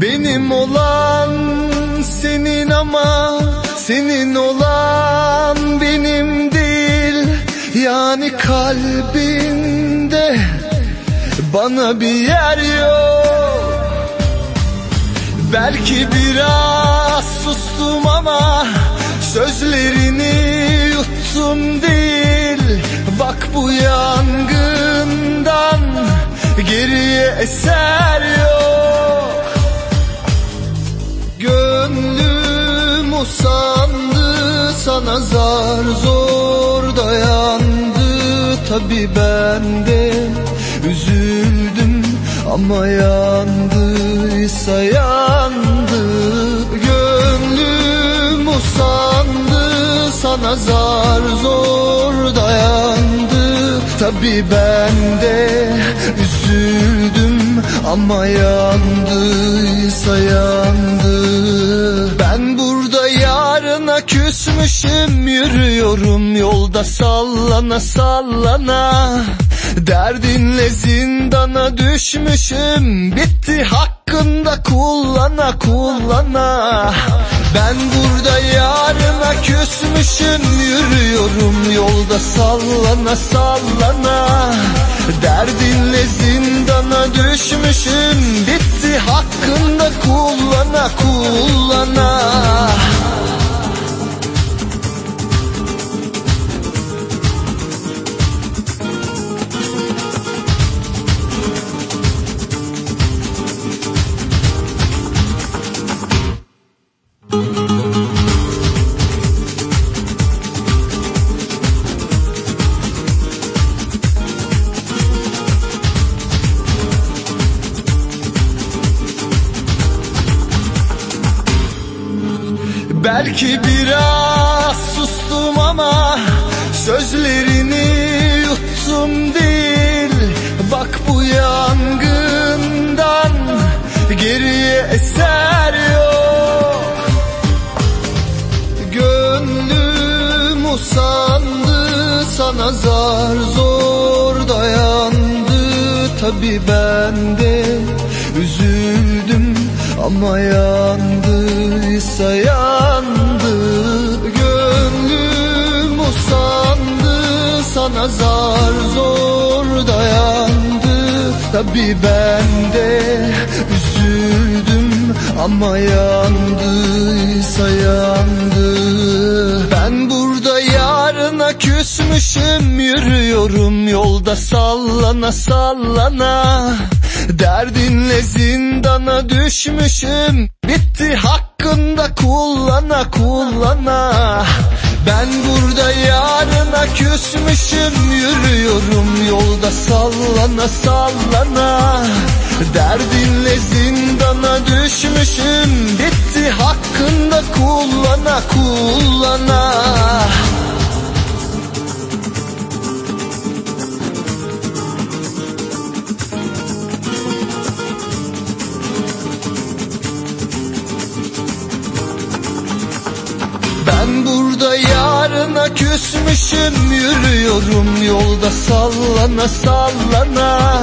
Benim olan senin ama senin olan benim değil. Yani kalbinde bana bir yer yok. Belki biraz sustum ama sözlerini yuttum değil. Bak bu yangından geriye eser usandı sana zar zor dayandı Tabi ben de. Üzüldüm ama yandıysa yandı. Gönlüm usandı sana zar zor dayandı. Tabi ben de üzüldüm ama yandıysa yandı küsmüşüm Yürüyorum yolda sallana sallana. Derdinle zindana düşmüşüm Bitti hakkında kullana kullana. Ben burada yarına küsmüşüm Yürüyorum yolda sallana sallana. Derdinle zindana düşmüşüm Bitti hakkında kullana kullana Belki biraz sustum ama sözlerini yuttum değil Bak bu yangından geriye eser yok. Gönlüm usandı sana zar zor dayandı. Tabi ben de üzüldüm ama yandıysa yandı Gönlüm usandı sana zar zor dayandı. Tabi ben de üzüldüm ama yandıysa yandı. Ben burada yarına küsmüşüm Yürüyorum yolda sallana sallana Derdinle zindana düşmüşüm. Bitti hakkında kullana kullana. Ben burada yarına küsmüşüm. Yürüyorum yolda sallana sallana. Derdinle zindana düşmüşüm. Bitti hakkında kullana kullana küsmüşüm Yürüyorum yolda sallana sallana.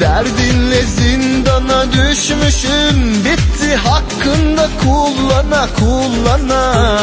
Derdinle zindana düşmüşüm Bitti hakkında kullana kullana